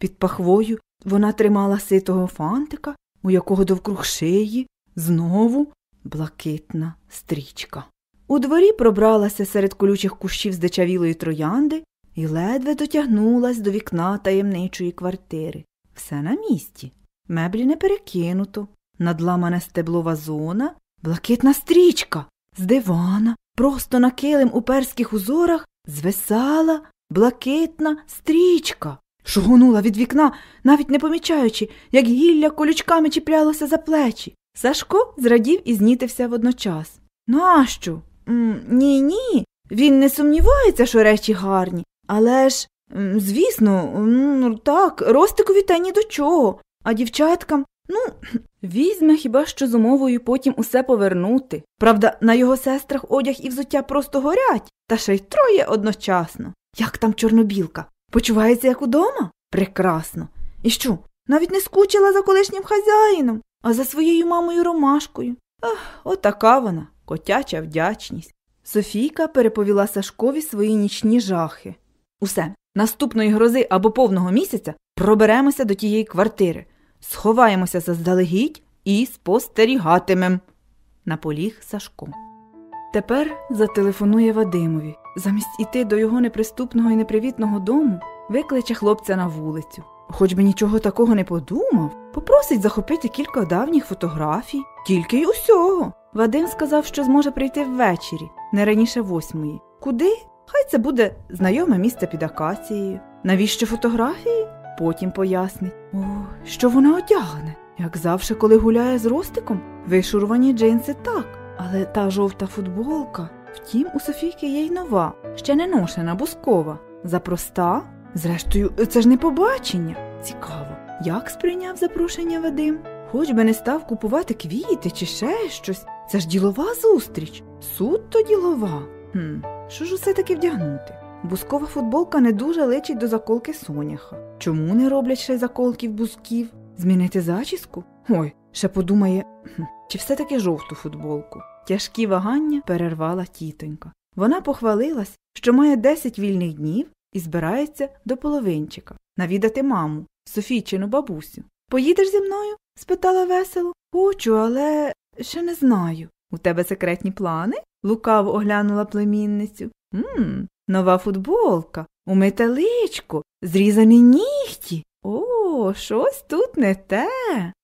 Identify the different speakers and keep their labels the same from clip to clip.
Speaker 1: Під пахвою вона тримала ситого фантика, у якого довкруг шиї знову блакитна стрічка. У дворі пробралася серед колючих кущів здичавілої троянди і ледве дотягнулась до вікна таємничої квартири. Все на місці. Меблі не перекинуто, надламане стебло вазона, блакитна стрічка. З дивана, просто на килим у перських узорах, звисала блакитна стрічка. Шугонула від вікна, навіть не помічаючи, як гілля колючками чіплялося за плечі. Сашко зрадів і знітився водночас. Нащо? Ні, ні. Він не сумнівається, що речі гарні. Але ж, звісно, так, Ростикові та ні до чого. А дівчаткам, ну, візьме хіба що з умовою потім усе повернути. Правда, на його сестрах одяг і взуття просто горять, та ще й троє одночасно. Як там чорнобілка? Почувається, як удома? Прекрасно. І що? Навіть не скучила за колишнім хазяїном, а за своєю мамою ромашкою. Ах, отака вона, котяча вдячність. Софійка переповіла Сашкові свої нічні жахи. Усе, наступної грози або повного місяця проберемося до тієї квартири, сховаємося заздалегідь і спостерігатимем. Наполіг Сашко. Тепер зателефонує Вадимові. Замість іти до його неприступного і непривітного дому, викличе хлопця на вулицю. Хоч би нічого такого не подумав, попросить захопити кілька давніх фотографій, тільки й усього. Вадим сказав, що зможе прийти ввечері, не раніше восьмої. Куди? Хай це буде знайоме місце під акацією. Навіщо фотографії? Потім пояснить. О, що вона одягне. Як завжди, коли гуляє з Ростиком, вишурувані джинси так, але та жовта футболка. Втім, у Софійки є й нова, ще не ношена, бускова. Запроста? Зрештою, це ж не побачення. Цікаво, як сприйняв запрошення Вадим? Хоч би не став купувати квіти чи ще щось. Це ж ділова зустріч. Суд то ділова. Хм, Що ж усе таки вдягнути? Бускова футболка не дуже личить до заколки соняха. Чому не роблять ще заколків бусків? Змінити зачіску? Ой, ще подумає, чи все таки жовту футболку. Тяжкі вагання перервала тітонька. Вона похвалилась, що має 10 вільних днів і збирається до половинчика навідати маму, Софійчину бабусю. Поїдеш зі мною? спитала весело. Хочу, але ще не знаю. У тебе секретні плани? лукаво оглянула племінницю. Мм, нова футболка, умите личко, зрізані нігті. О, щось тут не те.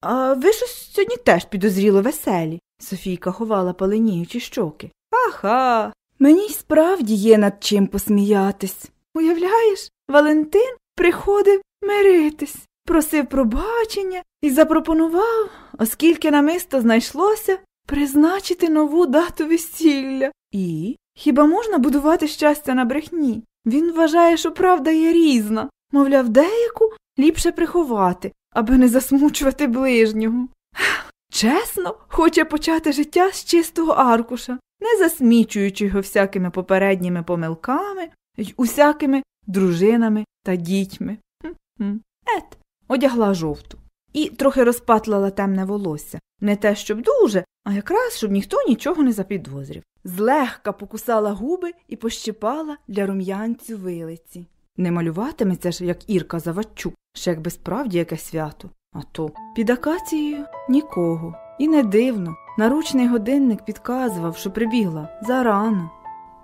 Speaker 1: А ви щось сьогодні теж підозріло веселі. Софійка ховала паленіючі щоки. Ага, мені й справді є над чим посміятись. Уявляєш, Валентин приходив миритись, просив пробачення і запропонував, оскільки намисто знайшлося, призначити нову дату весілля. І хіба можна будувати щастя на брехні? Він вважає, що правда є різна, мовляв, деяку ліпше приховати, аби не засмучувати ближнього. Чесно, хоче почати життя з чистого аркуша, не засмічуючи його всякими попередніми помилками й усякими дружинами та дітьми. Ет, одягла жовту і трохи розпатлала темне волосся. Не те, щоб дуже, а якраз щоб ніхто нічого не запідозрив. Злегка покусала губи і пощипала для рум'янцю вилиці. Не малюватиметься ж, як Ірка Завадчук, ще якби справді яке свято. А то під акацією нікого. І не дивно. Наручний годинник підказував, що прибігла зарано.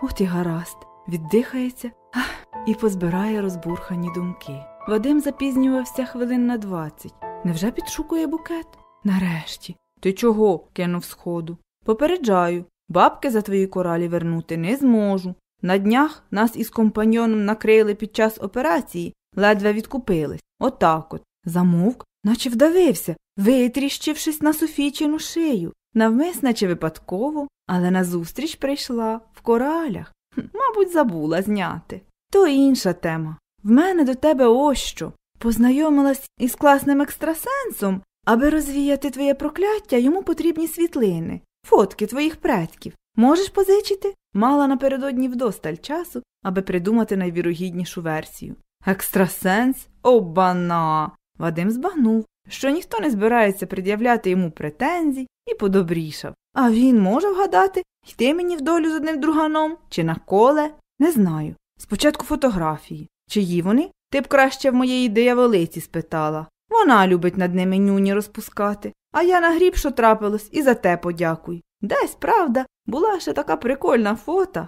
Speaker 1: От і гаразд, віддихається ах, і позбирає розбурхані думки. Вадим запізнювався хвилин на двадцять. Невже підшукує букет? Нарешті. Ти чого? кинув сходу. Попереджаю, бабки за твої коралі вернути не зможу. На днях нас із компаньоном накрили під час операції, ледве відкупились. Отак от. Замовк, наче вдавився, витріщившись на Софійчину шию. Навмисне чи випадково, але назустріч прийшла в коралях. Мабуть, забула зняти. То інша тема. В мене до тебе ось що. Познайомилась із класним екстрасенсом, аби розвіяти твоє прокляття, йому потрібні світлини, фотки твоїх предків. Можеш позичити? Мала напередодні вдосталь часу, аби придумати найвірогіднішу версію. Екстрасенс? Обана. Вадим збагнув, що ніхто не збирається пред'являти йому претензій і подобрішав. А він може вгадати, йти мені в долю з одним друганом чи на коле? Не знаю. Спочатку фотографії. Чиї вони? Ти б краще в моєї дияволиці спитала. Вона любить над ними нюні розпускати, а я нагріб, що трапилось, і за те подякуй. Десь, правда, була ще така прикольна фото.